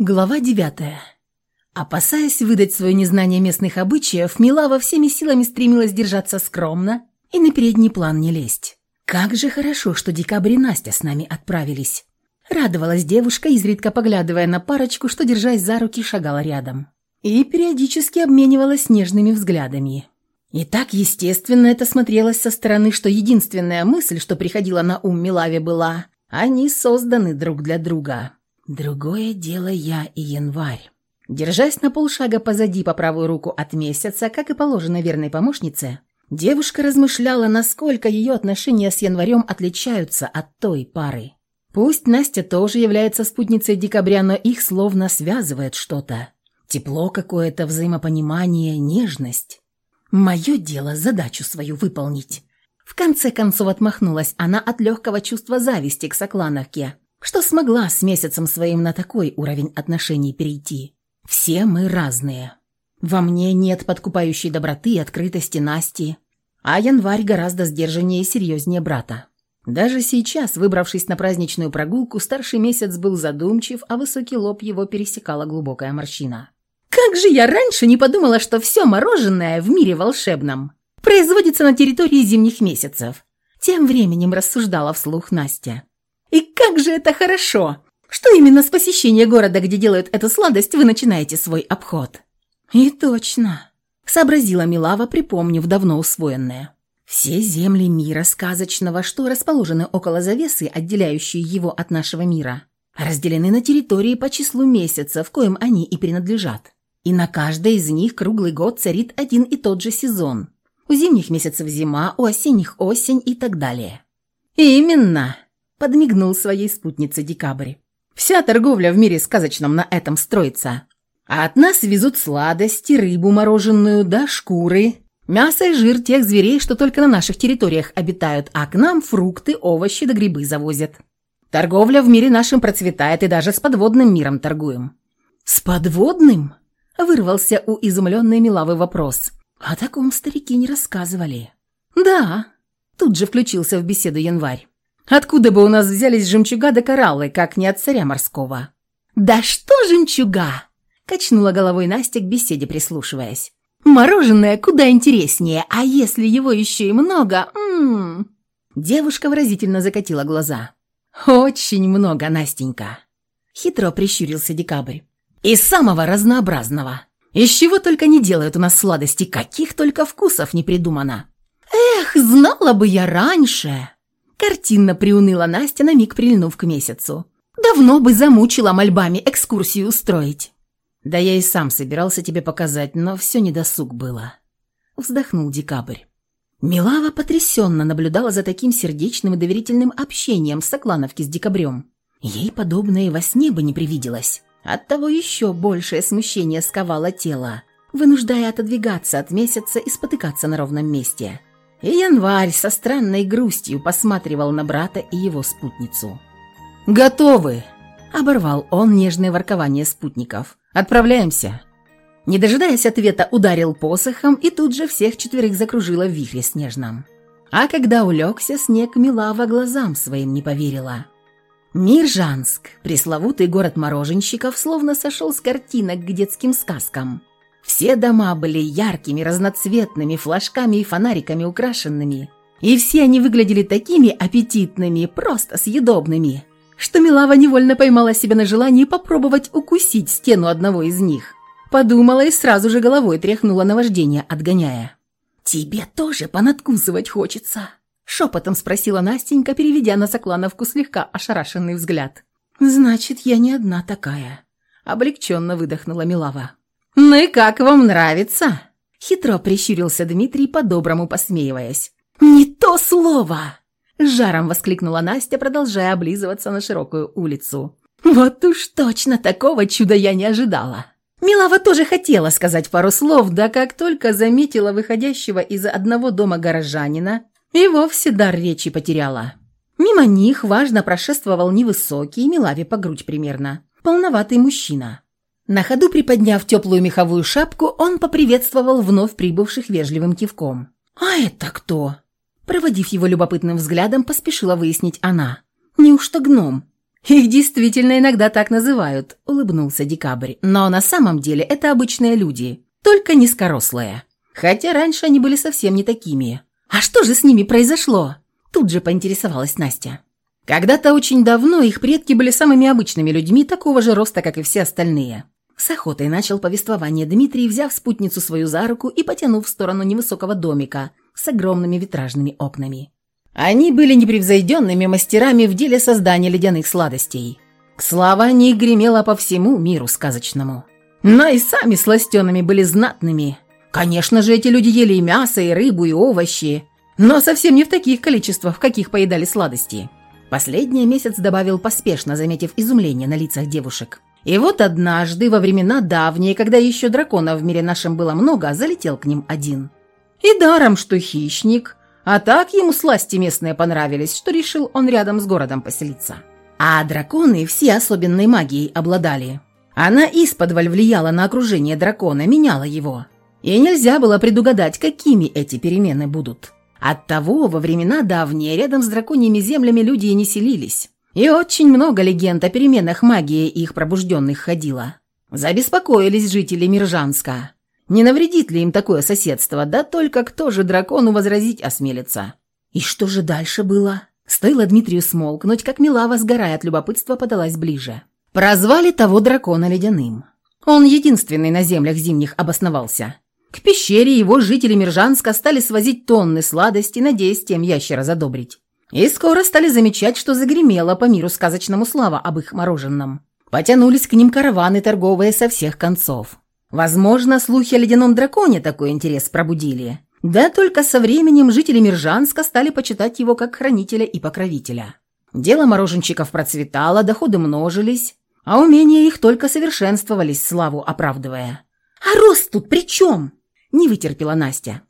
Глава девятая. Опасаясь выдать свое незнание местных обычаев, Милава всеми силами стремилась держаться скромно и на передний план не лезть. Как же хорошо, что Декабрь и Настя с нами отправились. Радовалась девушка, изредка поглядывая на парочку, что, держась за руки, шагала рядом. И периодически обменивалась нежными взглядами. И так естественно это смотрелось со стороны, что единственная мысль, что приходила на ум Милаве, была «они созданы друг для друга». Другое дело я и январь. Держась на полшага позади по правую руку от месяца, как и положено верной помощнице, девушка размышляла, насколько ее отношения с январем отличаются от той пары. Пусть Настя тоже является спутницей декабря, но их словно связывает что-то. Тепло какое-то, взаимопонимание, нежность. Мое дело задачу свою выполнить. В конце концов отмахнулась она от легкого чувства зависти к Соклановке, что смогла с месяцем своим на такой уровень отношений перейти. Все мы разные. Во мне нет подкупающей доброты и открытости Насти, а январь гораздо сдержаннее и серьезнее брата. Даже сейчас, выбравшись на праздничную прогулку, старший месяц был задумчив, а высокий лоб его пересекала глубокая морщина. «Как же я раньше не подумала, что все мороженое в мире волшебном производится на территории зимних месяцев!» Тем временем рассуждала вслух Настя. И как же это хорошо, что именно с посещения города, где делают эту сладость, вы начинаете свой обход. И точно, сообразила Милава, припомнив давно усвоенное. Все земли мира сказочного, что расположены около завесы, отделяющей его от нашего мира, разделены на территории по числу месяцев, коим они и принадлежат. И на каждой из них круглый год царит один и тот же сезон. У зимних месяцев зима, у осенних осень и так далее. «Именно!» Подмигнул своей спутнице Декабрь. «Вся торговля в мире сказочном на этом строится. А от нас везут сладости, рыбу мороженую, да шкуры, мясо и жир тех зверей, что только на наших территориях обитают, а к нам фрукты, овощи да грибы завозят. Торговля в мире нашем процветает, и даже с подводным миром торгуем». «С подводным?» – вырвался у изумленной Милавы вопрос. «О таком старики не рассказывали». «Да», – тут же включился в беседу январь. Откуда бы у нас взялись жемчуга да кораллы, как не от царя морского? «Да что жемчуга?» – качнула головой Настя к беседе, прислушиваясь. «Мороженое куда интереснее, а если его еще и много, ммм...» Девушка выразительно закатила глаза. «Очень много, Настенька!» Хитро прищурился Декабрь. «И самого разнообразного. Из чего только не делают у нас сладости, каких только вкусов не придумано!» «Эх, знала бы я раньше!» Картинно приуныла Настя, на миг прильнув к месяцу. «Давно бы замучила мольбами экскурсию устроить». «Да я и сам собирался тебе показать, но все недосуг было», — вздохнул Декабрь. Милава потрясенно наблюдала за таким сердечным и доверительным общением Соклановки с Декабрем. Ей подобное во сне бы не привиделось. Оттого еще большее смущение сковало тело, вынуждая отодвигаться от месяца и спотыкаться на ровном месте. И январь со странной грустью посматривал на брата и его спутницу. «Готовы!» – оборвал он нежное воркование спутников. «Отправляемся!» Не дожидаясь ответа, ударил посохом и тут же всех четверых закружила в вихре снежном. А когда улегся снег, Милава глазам своим не поверила. Миржанск, пресловутый город мороженщиков, словно сошел с картинок к детским сказкам. Все дома были яркими, разноцветными, флажками и фонариками украшенными. И все они выглядели такими аппетитными, просто съедобными, что Милава невольно поймала себя на желании попробовать укусить стену одного из них. Подумала и сразу же головой тряхнула на вождение, отгоняя. «Тебе тоже понадкусывать хочется?» Шепотом спросила Настенька, переведя на Соклановку слегка ошарашенный взгляд. «Значит, я не одна такая», — облегченно выдохнула Милава. «Ну и как вам нравится?» Хитро прищурился Дмитрий, по-доброму посмеиваясь. «Не то слово!» Жаром воскликнула Настя, продолжая облизываться на широкую улицу. «Вот уж точно такого чуда я не ожидала!» Милава тоже хотела сказать пару слов, да как только заметила выходящего из одного дома горожанина, и вовсе дар речи потеряла. Мимо них важно прошествовал невысокий, Милаве по грудь примерно, полноватый мужчина. На ходу приподняв теплую меховую шапку, он поприветствовал вновь прибывших вежливым кивком. «А это кто?» Проводив его любопытным взглядом, поспешила выяснить она. «Неужто гном?» «Их действительно иногда так называют», — улыбнулся Декабрь. «Но на самом деле это обычные люди, только низкорослые. Хотя раньше они были совсем не такими. А что же с ними произошло?» Тут же поинтересовалась Настя. Когда-то очень давно их предки были самыми обычными людьми такого же роста, как и все остальные. С охотой начал повествование Дмитрий, взяв спутницу свою за руку и потянув в сторону невысокого домика с огромными витражными окнами. Они были непревзойденными мастерами в деле создания ледяных сладостей. Слава о них гремела по всему миру сказочному. Но и сами сластенными были знатными. Конечно же, эти люди ели и мясо, и рыбу, и овощи, но совсем не в таких количествах, в каких поедали сладости. Последний месяц добавил поспешно, заметив изумление на лицах девушек. И вот однажды, во времена давние, когда еще драконов в мире нашем было много, залетел к ним один. И даром, что хищник, а так ему сласти местные понравились, что решил он рядом с городом поселиться. А драконы все особенной магией обладали. Она исподволь влияла на окружение дракона, меняла его. И нельзя было предугадать, какими эти перемены будут. Оттого во времена давние рядом с драконьими землями люди и не селились. И очень много легенд о переменах магии их пробужденных ходило. Забеспокоились жители Миржанска. Не навредит ли им такое соседство, да только кто же дракону возразить осмелится? И что же дальше было? Стоило Дмитрию смолкнуть, как Милава, сгорая от любопытства, подалась ближе. Прозвали того дракона ледяным. Он единственный на землях зимних обосновался. К пещере его жители Миржанска стали свозить тонны сладостей, надеясь тем ящера задобрить. И скоро стали замечать, что загремело по миру сказочному слава об их мороженом. Потянулись к ним караваны торговые со всех концов. Возможно, слухи о ледяном драконе такой интерес пробудили. Да только со временем жители Миржанска стали почитать его как хранителя и покровителя. Дело мороженщиков процветало, доходы множились, а умения их только совершенствовались, славу оправдывая. «А рост тут при чем?» Не вытерпела Настя.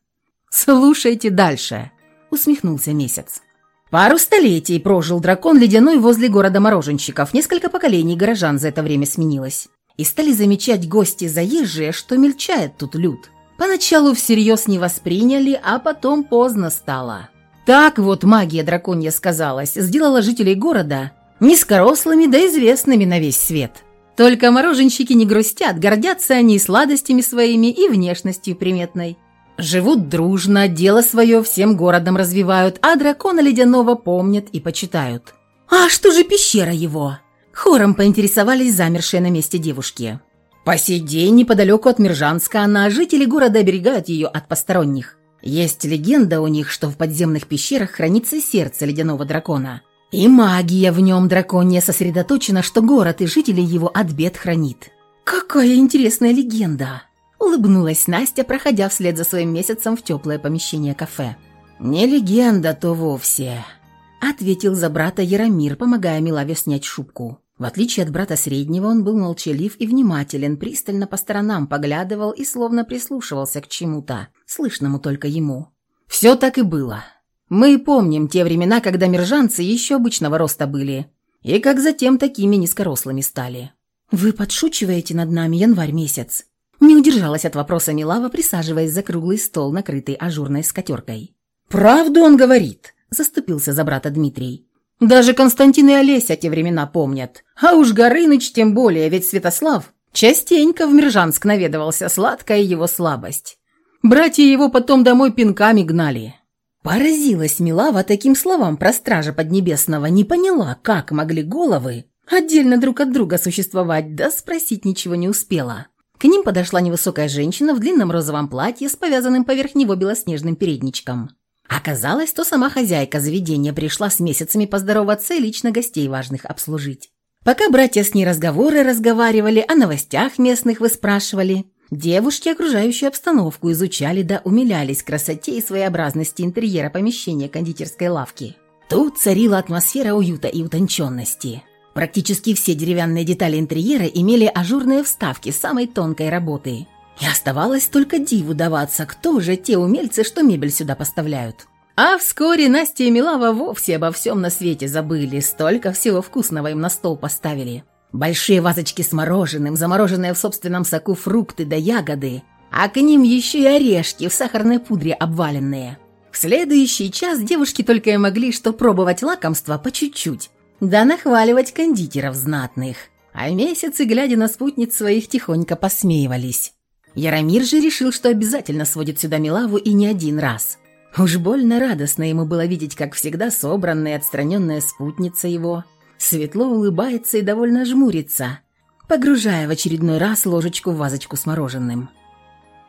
«Слушайте дальше», — усмехнулся месяц. Пару столетий прожил дракон ледяной возле города мороженщиков. Несколько поколений горожан за это время сменилось. И стали замечать гости заезжие, что мельчает тут люд. Поначалу всерьез не восприняли, а потом поздно стало. Так вот магия драконья сказалась, сделала жителей города низкорослыми да известными на весь свет. Только мороженщики не грустят, гордятся они сладостями своими и внешностью приметной. Живут дружно, дело свое всем городом развивают, а дракона ледяного помнят и почитают. «А что же пещера его?» Хором поинтересовались замершие на месте девушки. По сей день неподалеку от Миржанска она, жители города оберегают ее от посторонних. Есть легенда у них, что в подземных пещерах хранится сердце ледяного дракона. И магия в нем драконья сосредоточена, что город и жители его от бед хранит. Какая интересная легенда! Улыбнулась Настя, проходя вслед за своим месяцем в теплое помещение кафе. «Не легенда, то вовсе», — ответил за брата Яромир, помогая Милаве снять шубку. В отличие от брата среднего, он был молчалив и внимателен, пристально по сторонам поглядывал и словно прислушивался к чему-то, слышному только ему. Все так и было. Мы помним те времена, когда мержанцы еще обычного роста были, и как затем такими низкорослыми стали. «Вы подшучиваете над нами январь месяц?» Не удержалась от вопроса Милава, присаживаясь за круглый стол, накрытый ажурной скатеркой. «Правду он говорит», — заступился за брата Дмитрий. «Даже Константин и Олеся те времена помнят. А уж Горыныч тем более, ведь Святослав частенько в Мержанск наведывался, сладкая его слабость. Братья его потом домой пинками гнали. Поразилась Милава таким словам про стража Поднебесного, не поняла, как могли головы отдельно друг от друга существовать, да спросить ничего не успела. К ним подошла невысокая женщина в длинном розовом платье с повязанным поверх него белоснежным передничком. Оказалось, то сама хозяйка заведения пришла с месяцами поздороваться и лично гостей важных обслужить. Пока братья с ней разговоры разговаривали, о новостях местных выспрашивали – Девушки окружающую обстановку изучали да умилялись красоте и своеобразности интерьера помещения кондитерской лавки. Тут царила атмосфера уюта и утонченности. Практически все деревянные детали интерьера имели ажурные вставки самой тонкой работы. И оставалось только диву даваться, кто же те умельцы, что мебель сюда поставляют. А вскоре Настя и Милава вовсе обо всем на свете забыли, столько всего вкусного им на стол поставили. Большие вазочки с мороженым, замороженные в собственном соку фрукты да ягоды, а к ним еще и орешки в сахарной пудре обваленные. В следующий час девушки только и могли что пробовать лакомства по чуть-чуть. Да нахваливать кондитеров знатных. А месяцы, глядя на спутниц своих, тихонько посмеивались. Яромир же решил, что обязательно сводит сюда Милаву и не один раз. Уж больно радостно ему было видеть, как всегда собранная и отстраненная спутница его светло улыбается и довольно жмурится, погружая в очередной раз ложечку в вазочку с мороженым.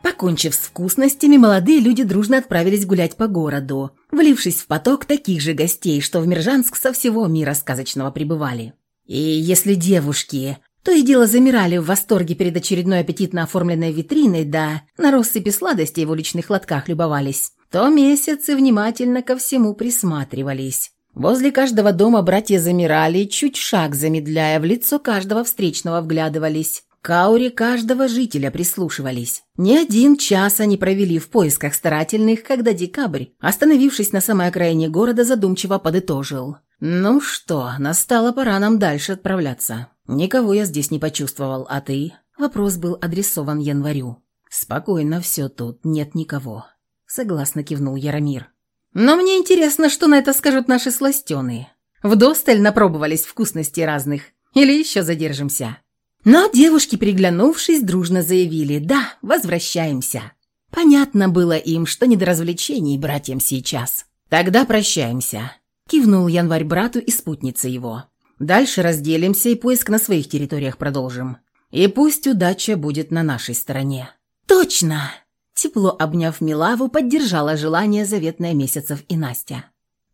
Покончив с вкусностями, молодые люди дружно отправились гулять по городу, влившись в поток таких же гостей, что в Мержанск со всего мира сказочного прибывали. И если девушки то и дело замирали в восторге перед очередной аппетитно оформленной витриной, да на россыпи сладостей в уличных лотках любовались, то месяцы внимательно ко всему присматривались. Возле каждого дома братья замирали, чуть шаг замедляя, в лицо каждого встречного вглядывались. К ауре каждого жителя прислушивались. Ни один час они провели в поисках старательных, когда декабрь, остановившись на самой окраине города, задумчиво подытожил. «Ну что, настала пора нам дальше отправляться. Никого я здесь не почувствовал, а ты?» Вопрос был адресован январю. «Спокойно все тут, нет никого», — согласно кивнул Яромир. «Но мне интересно, что на это скажут наши сластены. Вдосталь напробовались вкусностей разных. Или еще задержимся?» Но девушки, приглянувшись, дружно заявили «Да, возвращаемся». Понятно было им, что не до развлечений братьям сейчас. «Тогда прощаемся», – кивнул январь брату и спутнице его. «Дальше разделимся и поиск на своих территориях продолжим. И пусть удача будет на нашей стороне». «Точно!» Тепло обняв Милаву, поддержала желание заветная Месяцев и Настя.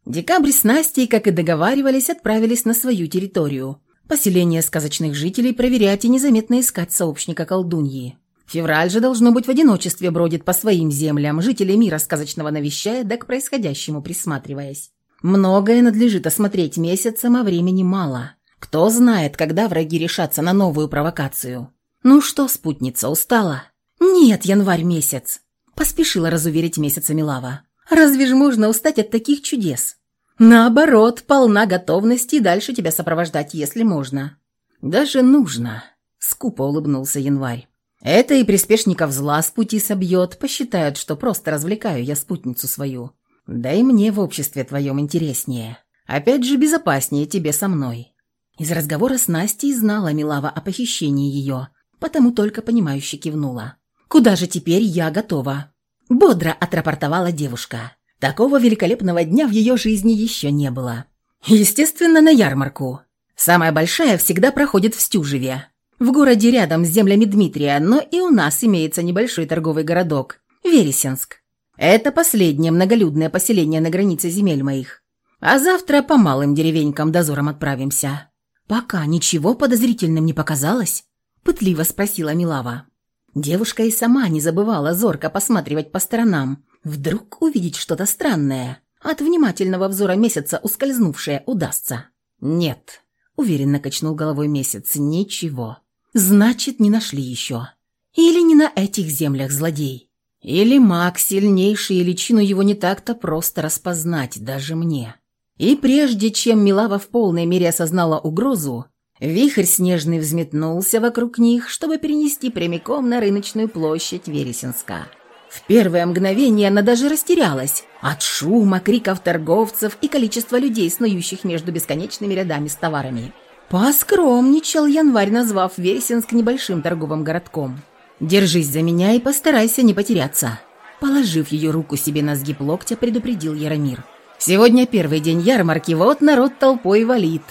Декабрь с Настей, как и договаривались, отправились на свою территорию, Поселение сказочных жителей проверять и незаметно искать сообщника колдуньи. Февраль же, должно быть, в одиночестве бродит по своим землям, жители мира сказочного навещая, да к происходящему присматриваясь. Многое надлежит осмотреть месяцем, а времени мало. Кто знает, когда враги решатся на новую провокацию. Ну что, спутница, устала? Нет, январь месяц. Поспешила разуверить месяца Милава. Разве же можно устать от таких чудес? Наоборот, полна готовности дальше тебя сопровождать, если можно. Даже нужно, скупо улыбнулся январь. Это и приспешников зла с пути собьет, посчитают, что просто развлекаю я спутницу свою. Да и мне в обществе твоем интереснее. Опять же, безопаснее тебе со мной. Из разговора с Настей знала Милава о похищении ее, потому только понимающе кивнула. «Куда же теперь я готова?» Бодро отрапортовала девушка. Такого великолепного дня в ее жизни еще не было. Естественно, на ярмарку. Самая большая всегда проходит в Стюжеве. В городе рядом с землями Дмитрия, но и у нас имеется небольшой торговый городок – Вересенск. Это последнее многолюдное поселение на границе земель моих. А завтра по малым деревенькам дозором отправимся. Пока ничего подозрительным не показалось? Пытливо спросила Милава. Девушка и сама не забывала зорко посматривать по сторонам, Вдруг увидеть что-то странное, от внимательного взора месяца ускользнувшее удастся. «Нет», — уверенно качнул головой месяц, — «ничего». «Значит, не нашли еще. Или не на этих землях злодей. Или маг сильнейший, и личину его не так-то просто распознать даже мне». И прежде чем Милава в полной мере осознала угрозу, вихрь снежный взметнулся вокруг них, чтобы перенести прямиком на рыночную площадь Вересенска. В первое мгновение она даже растерялась от шума, криков торговцев и количества людей, снующих между бесконечными рядами с товарами. Поскромничал январь, назвав Вересенск небольшим торговым городком. «Держись за меня и постарайся не потеряться». Положив ее руку себе на сгиб локтя, предупредил Яромир. «Сегодня первый день ярмарки, вот народ толпой валит».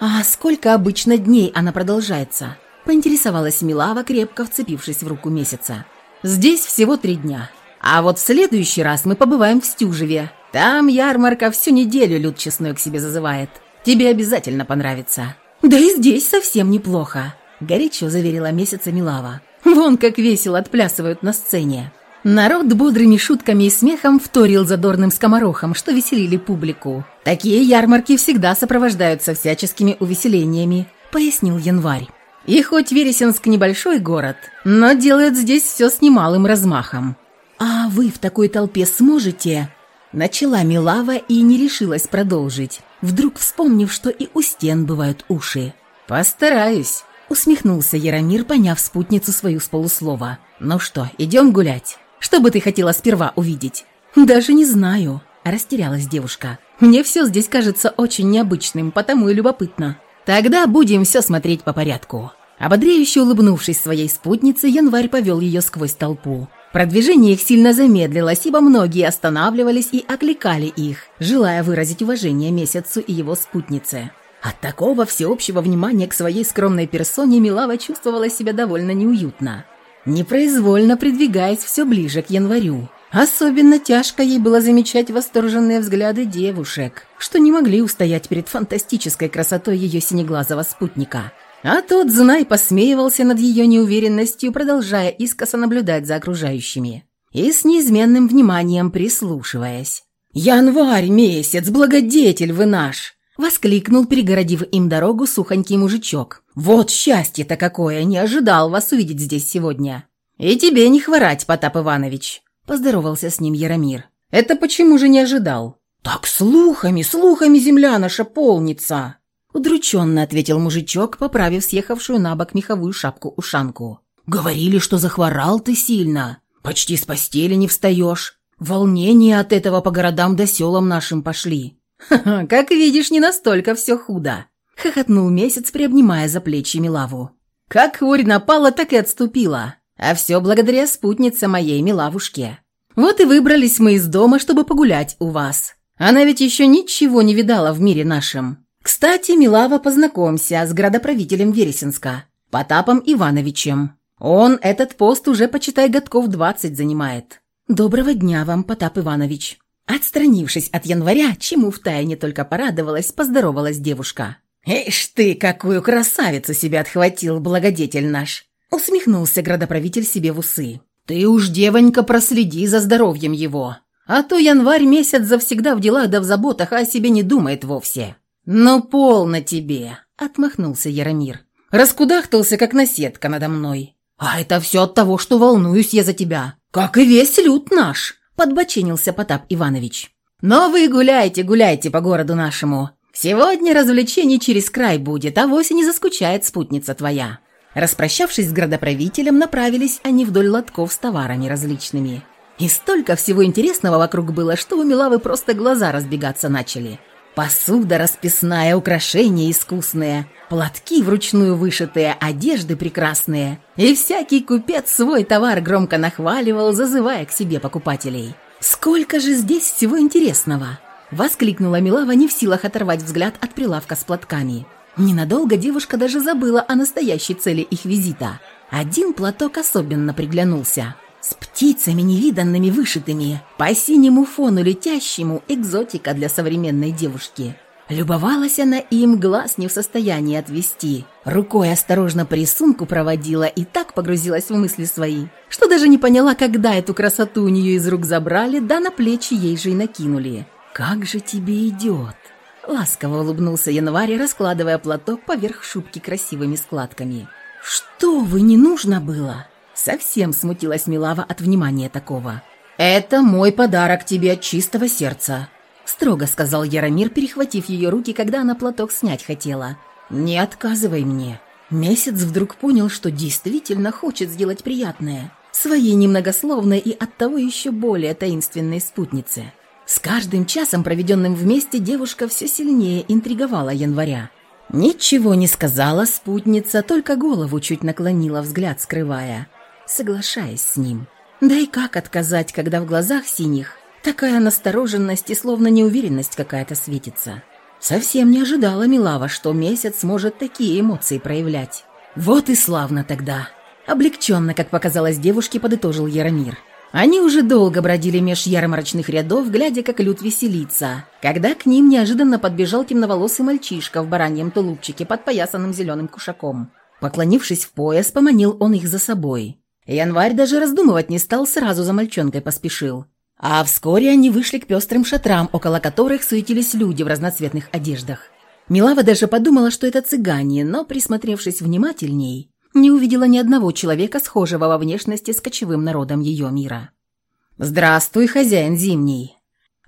«А сколько обычно дней она продолжается?» Поинтересовалась Милава, крепко вцепившись в руку месяца. Здесь всего три дня. А вот в следующий раз мы побываем в Стюжеве. Там ярмарка всю неделю люд честной к себе зазывает. Тебе обязательно понравится». «Да и здесь совсем неплохо», – горячо заверила месяца Милава. «Вон как весело отплясывают на сцене». Народ бодрыми шутками и смехом вторил задорным скоморохом, что веселили публику. «Такие ярмарки всегда сопровождаются всяческими увеселениями», – пояснил Январь. И хоть Вересенск небольшой город, но делают здесь все с немалым размахом. «А вы в такой толпе сможете?» Начала Милава и не решилась продолжить, вдруг вспомнив, что и у стен бывают уши. «Постараюсь», — усмехнулся Яромир, поняв спутницу свою с полуслова. «Ну что, идем гулять? Что бы ты хотела сперва увидеть?» «Даже не знаю», — растерялась девушка. Мне все здесь кажется очень необычным, потому и любопытно. Тогда будем все смотреть по порядку». Ободряюще улыбнувшись своей спутнице, январь повел ее сквозь толпу. Продвижение их сильно замедлилось, ибо многие останавливались и окликали их, желая выразить уважение месяцу и его спутнице. От такого всеобщего внимания к своей скромной персоне Милава чувствовала себя довольно неуютно, непроизвольно придвигаясь все ближе к январю. Особенно тяжко ей было замечать восторженные взгляды девушек, что не могли устоять перед фантастической красотой ее синеглазого спутника. А тот, знай, посмеивался над ее неуверенностью, продолжая искоса наблюдать за окружающими. И с неизменным вниманием прислушиваясь. «Январь месяц, благодетель вы наш!» Воскликнул, перегородив им дорогу, сухонький мужичок. «Вот счастье-то какое! Не ожидал вас увидеть здесь сегодня!» «И тебе не хворать, Потап Иванович!» Поздоровался с ним Яромир. «Это почему же не ожидал?» «Так слухами, слухами земля наша полнится!» Удрученно ответил мужичок, поправив съехавшую на бок меховую шапку-ушанку. «Говорили, что захворал ты сильно. Почти с постели не встаешь. Волнения от этого по городам да селам нашим пошли». «Ха-ха, как видишь, не настолько все худо», — хохотнул месяц, приобнимая за плечи Милаву. «Как хворь напала, так и отступила. А все благодаря спутнице моей Милавушке. Вот и выбрались мы из дома, чтобы погулять у вас. Она ведь еще ничего не видала в мире нашем. Кстати, Милава, познакомься с градоправителем Вересенска, Потапом Ивановичем. Он этот пост уже, почитай, годков двадцать занимает. Доброго дня вам, Потап Иванович. Отстранившись от января, чему втайне только порадовалась, поздоровалась девушка. «Ишь ты, какую красавицу себе отхватил благодетель наш!» Усмехнулся градоправитель себе в усы. «Ты уж, девонька, проследи за здоровьем его, а то январь месяц завсегда в делах да в заботах, а о себе не думает вовсе». «Ну, полно тебе!» — отмахнулся Яромир. «Раскудахтался, как наседка надо мной. А это все от того, что волнуюсь я за тебя, как и весь люд наш!» — подбоченился Потап Иванович. «Но вы гуляйте, гуляйте по городу нашему. Сегодня развлечений через край будет, а вовсе не заскучает спутница твоя». Распрощавшись с градоправителем, направились они вдоль лотков с товарами различными. И столько всего интересного вокруг было, что у Милавы просто глаза разбегаться начали. Посуда расписная, украшения искусные, платки вручную вышитые, одежды прекрасные. И всякий купец свой товар громко нахваливал, зазывая к себе покупателей. «Сколько же здесь всего интересного!» Воскликнула Милава, не в силах оторвать взгляд от прилавка с платками. Ненадолго девушка даже забыла о настоящей цели их визита. Один платок особенно приглянулся. С птицами невиданными вышитыми, по синему фону летящему, экзотика для современной девушки. Любовалась она им, глаз не в состоянии отвести. Рукой осторожно по рисунку проводила и так погрузилась в мысли свои, что даже не поняла, когда эту красоту у нее из рук забрали, да на плечи ей же и накинули. «Как же тебе идет!» Ласково улыбнулся январь, раскладывая платок поверх шубки красивыми складками. «Что вы, не нужно было?» Совсем смутилась Милава от внимания такого. «Это мой подарок тебе от чистого сердца», — строго сказал Яромир, перехватив ее руки, когда она платок снять хотела. «Не отказывай мне». Месяц вдруг понял, что действительно хочет сделать приятное своей немногословной и оттого еще более таинственной спутнице. С каждым часом, проведенным вместе, девушка все сильнее интриговала января. Ничего не сказала спутница, только голову чуть наклонила, взгляд скрывая соглашаясь с ним. Да и как отказать, когда в глазах синих такая настороженность и словно неуверенность какая-то светится? Совсем не ожидала Милава, что месяц может такие эмоции проявлять. Вот и славно тогда. Облегченно, как показалось девушке, подытожил Яромир. Они уже долго бродили меж ярмарочных рядов, глядя, как люд веселится, когда к ним неожиданно подбежал темноволосый мальчишка в бараньем тулупчике под поясанным зеленым кушаком. Поклонившись в пояс, поманил он их за собой. Январь даже раздумывать не стал, сразу за мальчонкой поспешил. А вскоре они вышли к пестрым шатрам, около которых суетились люди в разноцветных одеждах. Милава даже подумала, что это цыгане, но, присмотревшись внимательней, не увидела ни одного человека, схожего во внешности с кочевым народом ее мира. «Здравствуй, хозяин зимний!»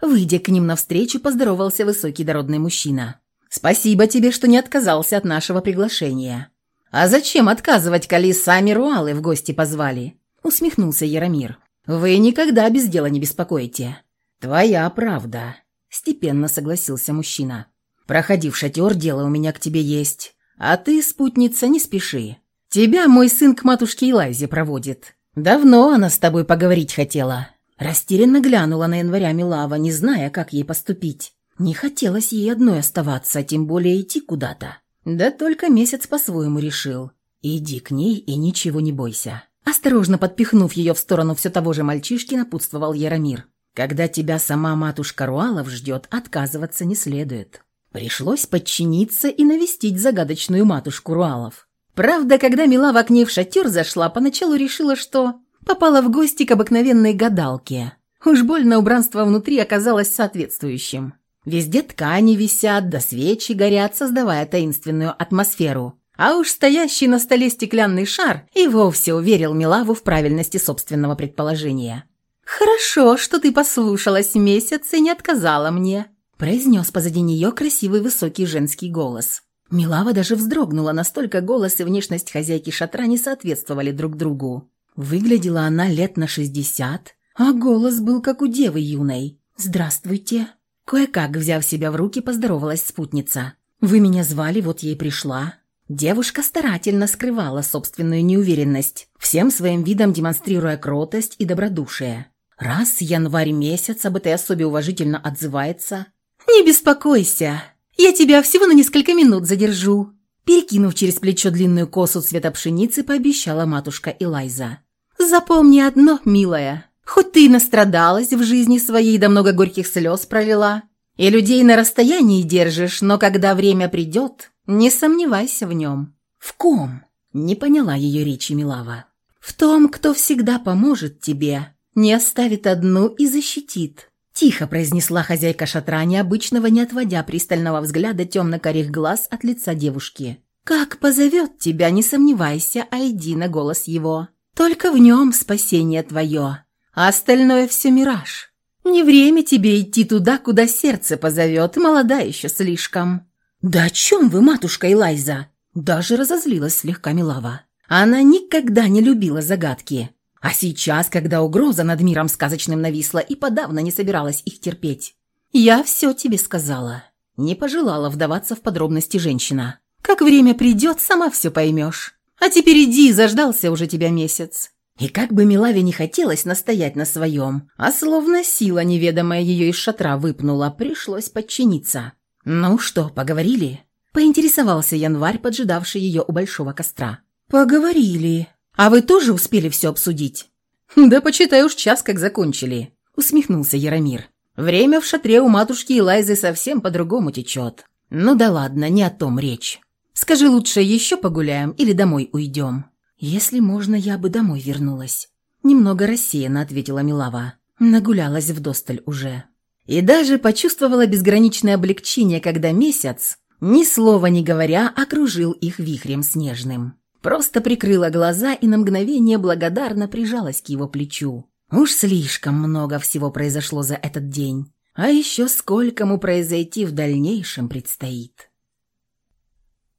Выйдя к ним навстречу, поздоровался высокий дородный мужчина. «Спасибо тебе, что не отказался от нашего приглашения. «А зачем отказывать, коли сами руалы в гости позвали?» Усмехнулся Яромир. «Вы никогда без дела не беспокоите». «Твоя правда». степенно согласился мужчина. «Проходи в шатер, дело у меня к тебе есть. А ты, спутница, не спеши. Тебя мой сын к матушке Илайзе проводит. Давно она с тобой поговорить хотела». Растерянно глянула на января Милава, не зная, как ей поступить. Не хотелось ей одной оставаться, а тем более идти куда-то. Да только месяц по-своему решил. Иди к ней и ничего не бойся. Осторожно подпихнув ее в сторону все того же мальчишки, напутствовал Яромир. Когда тебя сама матушка Руалов ждет, отказываться не следует. Пришлось подчиниться и навестить загадочную матушку Руалов. Правда, когда Милава к ней в шатер зашла, поначалу решила, что попала в гости к обыкновенной гадалке. Уж больно убранство внутри оказалось соответствующим. Везде ткани висят, да свечи горят, создавая таинственную атмосферу. А уж стоящий на столе стеклянный шар и вовсе уверил Милаву в правильности собственного предположения. «Хорошо, что ты послушалась месяц и не отказала мне», произнес позади нее красивый высокий женский голос. Милава даже вздрогнула, настолько голос и внешность хозяйки шатра не соответствовали друг другу. Выглядела она лет на шестьдесят, а голос был как у девы юной. «Здравствуйте». Кое-как, взяв себя в руки, поздоровалась спутница. «Вы меня звали, вот ей пришла». Девушка старательно скрывала собственную неуверенность, всем своим видом демонстрируя кротость и добродушие. Раз январь месяц об этой особе уважительно отзывается. «Не беспокойся, я тебя всего на несколько минут задержу», Перекинув через плечо длинную косу цвета пшеницы, пообещала матушка Элайза. «Запомни одно, милая, хоть ты и настрадалась в жизни своей, да много горьких слез пролила, и людей на расстоянии держишь, но когда время придет, не сомневайся в нем». «В ком?» – не поняла ее речи Милава. «В том, кто всегда поможет тебе, не оставит одну и защитит», – тихо произнесла хозяйка шатра, необычного не отводя пристального взгляда темно-корих глаз от лица девушки. «Как позовет тебя, не сомневайся, а иди на голос его. Только в нем спасение твое, а остальное все мираж. Не время тебе идти туда, куда сердце позовет, молода еще слишком». «Да о чем вы, матушка Элайза?» Даже разозлилась слегка Милава. Она никогда не любила загадки. А сейчас, когда угроза над миром сказочным нависла и подавно не собиралась их терпеть. «Я все тебе сказала». Не пожелала вдаваться в подробности женщина. «Как время придет, сама все поймешь. А теперь иди, заждался уже тебя месяц». И как бы Милаве не хотелось настоять на своем, а словно сила неведомая ее из шатра выпнула, пришлось подчиниться. «Ну что, поговорили?» – поинтересовался январь, поджидавший ее у большого костра. «Поговорили. А вы тоже успели все обсудить?» «Да почитай уж час, как закончили», – усмехнулся Яромир. «Время в шатре у матушки Элайзы совсем по-другому течет. Ну да ладно, не о том речь. Скажи лучше, еще погуляем или домой уйдем?» «Если можно, я бы домой вернулась». Немного рассеянно ответила Милава. Нагулялась вдосталь уже. И даже почувствовала безграничное облегчение, когда месяц, ни слова не говоря, окружил их вихрем снежным. Просто прикрыла глаза и на мгновение благодарно прижалась к его плечу. Уж слишком много всего произошло за этот день. А еще сколько му произойти в дальнейшем предстоит.